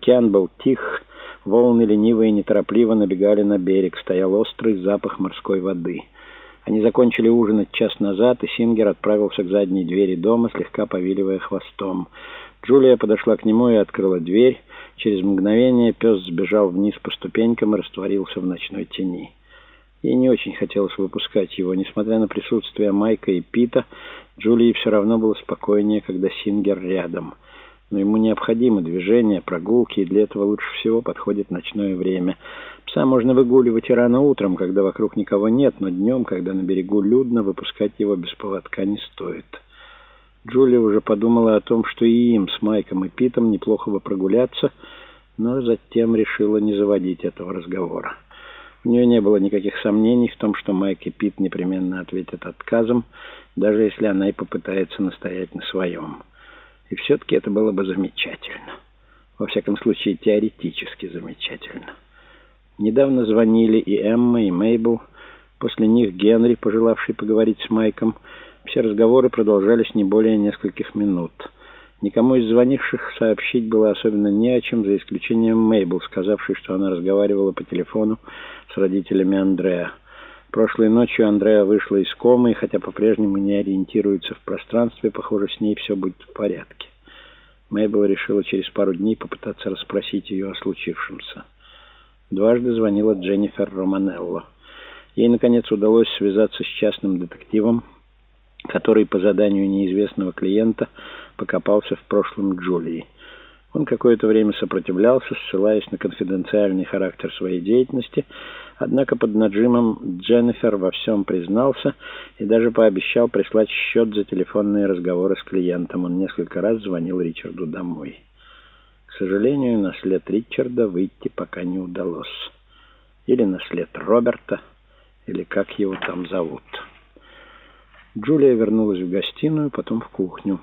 Океан был тих, волны лениво и неторопливо набегали на берег, стоял острый запах морской воды. Они закончили ужинать час назад, и Сингер отправился к задней двери дома, слегка повиливая хвостом. Джулия подошла к нему и открыла дверь. Через мгновение пес сбежал вниз по ступенькам и растворился в ночной тени. Ей не очень хотелось выпускать его. Несмотря на присутствие Майка и Пита, Джулии все равно было спокойнее, когда Сингер рядом — но ему необходимо движение, прогулки, и для этого лучше всего подходит ночное время. Пса можно выгуливать и рано утром, когда вокруг никого нет, но днем, когда на берегу людно, выпускать его без поводка не стоит. Джулия уже подумала о том, что и им с Майком и Питом неплохо бы прогуляться, но затем решила не заводить этого разговора. У нее не было никаких сомнений в том, что Майк и Пит непременно ответят отказом, даже если она и попытается настоять на своем. И все-таки это было бы замечательно. Во всяком случае, теоретически замечательно. Недавно звонили и Эмма, и Мейбл. После них Генри, пожелавший поговорить с Майком. Все разговоры продолжались не более нескольких минут. Никому из звонивших сообщить было особенно не о чем, за исключением Мейбл, сказавшей, что она разговаривала по телефону с родителями Андрея. Прошлой ночью Андреа вышла из комы, и хотя по-прежнему не ориентируется в пространстве, похоже, с ней все будет в порядке. Мэйбл решила через пару дней попытаться расспросить ее о случившемся. Дважды звонила Дженнифер Романелло. Ей, наконец, удалось связаться с частным детективом, который по заданию неизвестного клиента покопался в прошлом Джулии. Он какое-то время сопротивлялся, ссылаясь на конфиденциальный характер своей деятельности, однако под наджимом Дженнифер во всем признался и даже пообещал прислать счет за телефонные разговоры с клиентом. Он несколько раз звонил Ричарду домой. К сожалению, на след Ричарда выйти пока не удалось. Или на след Роберта, или как его там зовут. Джулия вернулась в гостиную, потом в кухню.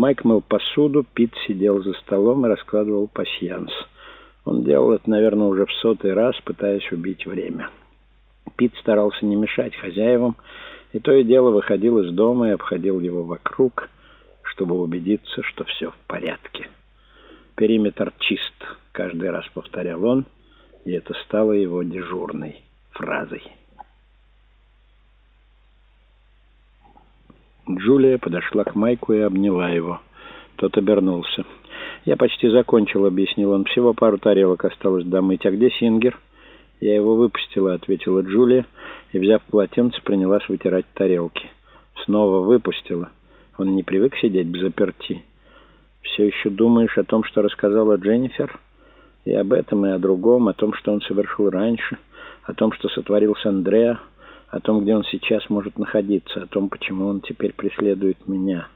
Майк мыл посуду, Пит сидел за столом и раскладывал пасьянс. Он делал это, наверное, уже в сотый раз, пытаясь убить время. Пит старался не мешать хозяевам, и то и дело выходил из дома и обходил его вокруг, чтобы убедиться, что все в порядке. «Периметр чист», — каждый раз повторял он, и это стало его дежурной фразой. Джулия подошла к Майку и обняла его. Тот обернулся. «Я почти закончил», — объяснил он. «Всего пару тарелок осталось домыть. А где Сингер?» «Я его выпустила», — ответила Джулия, и, взяв полотенце, принялась вытирать тарелки. «Снова выпустила. Он не привык сидеть в заперти. Все еще думаешь о том, что рассказала Дженнифер? И об этом, и о другом, о том, что он совершил раньше, о том, что сотворил с Андреа, о том, где он сейчас может находиться, о том, почему он теперь преследует меня.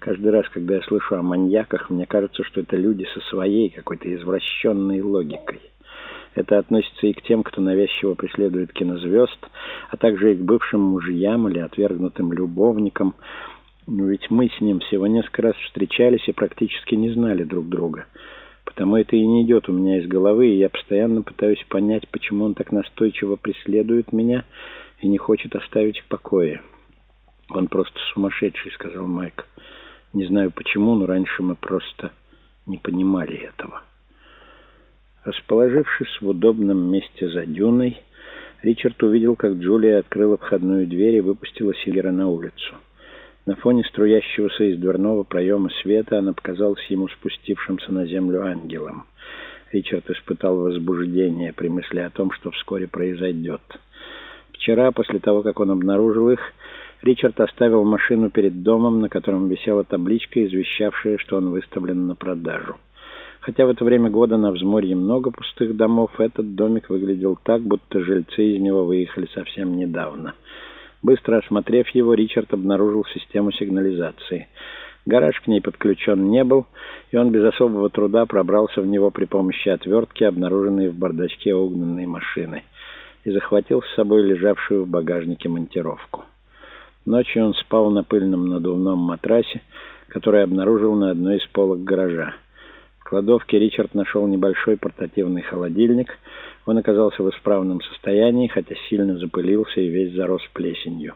Каждый раз, когда я слышу о маньяках, мне кажется, что это люди со своей какой-то извращенной логикой. Это относится и к тем, кто навязчиво преследует кинозвезд, а также и к бывшим мужьям или отвергнутым любовникам. Но ведь мы с ним всего несколько раз встречались и практически не знали друг друга. Потому это и не идет у меня из головы, и я постоянно пытаюсь понять, почему он так настойчиво преследует меня, и не хочет оставить в покое. «Он просто сумасшедший», — сказал Майк. «Не знаю почему, но раньше мы просто не понимали этого». Расположившись в удобном месте за дюной, Ричард увидел, как Джулия открыла входную дверь и выпустила Сильера на улицу. На фоне струящегося из дверного проема света она показалась ему спустившимся на землю ангелом. Ричард испытал возбуждение при мысли о том, что вскоре произойдет. Вчера, после того, как он обнаружил их, Ричард оставил машину перед домом, на котором висела табличка, извещавшая, что он выставлен на продажу. Хотя в это время года на взморье много пустых домов, этот домик выглядел так, будто жильцы из него выехали совсем недавно. Быстро осмотрев его, Ричард обнаружил систему сигнализации. Гараж к ней подключен не был, и он без особого труда пробрался в него при помощи отвертки, обнаруженной в бардачке угнанной машины и захватил с собой лежавшую в багажнике монтировку. Ночью он спал на пыльном надувном матрасе, который обнаружил на одной из полок гаража. В кладовке Ричард нашел небольшой портативный холодильник. Он оказался в исправном состоянии, хотя сильно запылился и весь зарос плесенью.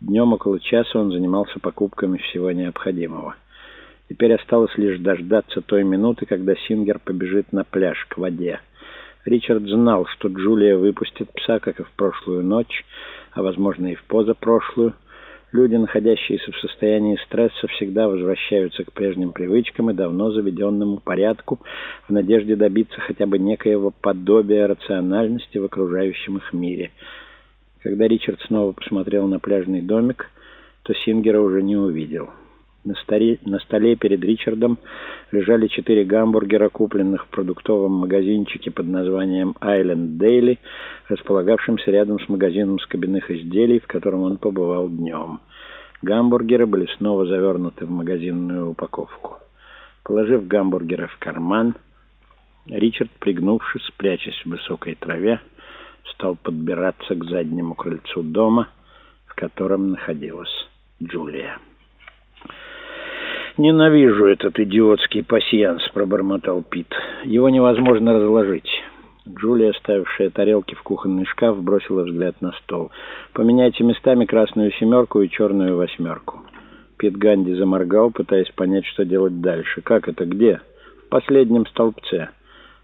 Днем около часа он занимался покупками всего необходимого. Теперь осталось лишь дождаться той минуты, когда Сингер побежит на пляж к воде. Ричард знал, что Джулия выпустит пса, как и в прошлую ночь, а, возможно, и в позапрошлую. Люди, находящиеся в состоянии стресса, всегда возвращаются к прежним привычкам и давно заведенному порядку в надежде добиться хотя бы некоего подобия рациональности в окружающем их мире. Когда Ричард снова посмотрел на пляжный домик, то Сингера уже не увидел. На, старе, на столе перед Ричардом лежали четыре гамбургера, купленных в продуктовом магазинчике под названием «Айленд Дейли», располагавшемся рядом с магазином скобяных изделий, в котором он побывал днем. Гамбургеры были снова завернуты в магазинную упаковку. Положив гамбургеры в карман, Ричард, пригнувшись, прячась в высокой траве, стал подбираться к заднему крыльцу дома, в котором находилась Джулия. «Ненавижу этот идиотский пасьянс», — пробормотал Пит. «Его невозможно разложить». Джулия, ставившая тарелки в кухонный шкаф, бросила взгляд на стол. «Поменяйте местами красную семерку и черную восьмерку». Пит Ганди заморгал, пытаясь понять, что делать дальше. «Как это? Где?» «В последнем столбце».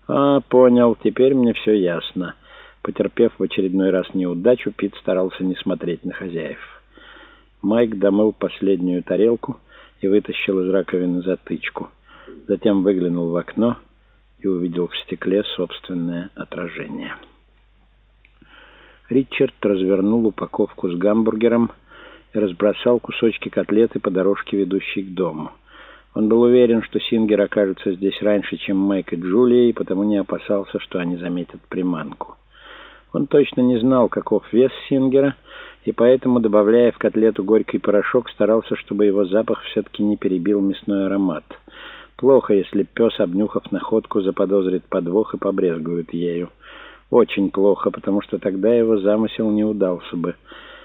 «А, понял. Теперь мне все ясно». Потерпев в очередной раз неудачу, Пит старался не смотреть на хозяев. Майк домыл последнюю тарелку и вытащил из раковины затычку. Затем выглянул в окно и увидел в стекле собственное отражение. Ричард развернул упаковку с гамбургером и разбросал кусочки котлеты по дорожке, ведущей к дому. Он был уверен, что Сингер окажется здесь раньше, чем Майк и Джулия, и потому не опасался, что они заметят приманку. Он точно не знал, каков вес Сингера, и поэтому, добавляя в котлету горький порошок, старался, чтобы его запах все-таки не перебил мясной аромат. Плохо, если пес, обнюхав находку, заподозрит подвох и побрезгует ею. Очень плохо, потому что тогда его замысел не удался бы.